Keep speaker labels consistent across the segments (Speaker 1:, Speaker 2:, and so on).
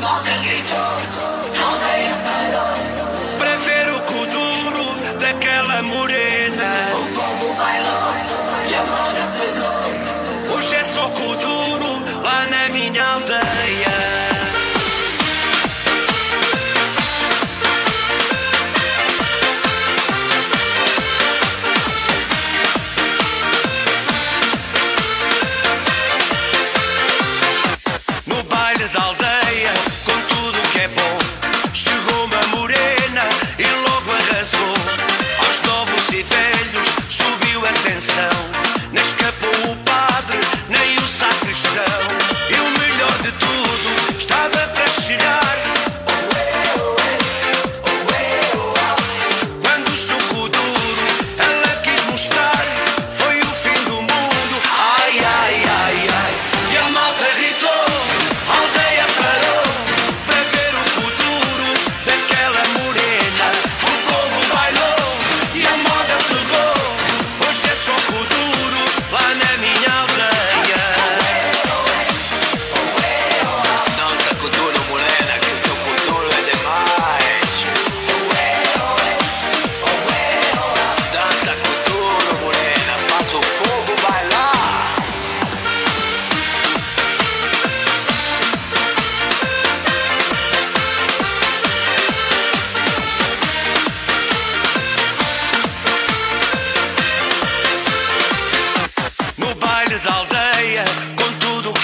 Speaker 1: boca gritou, não veio parou.
Speaker 2: Para ver o cu duro daquela morena. O povo bailou e a moda pegou. Hoje é só cu duro.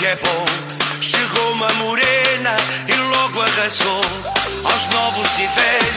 Speaker 2: é bom. Chegou uma morena e logo arrasou aos novos e velhos.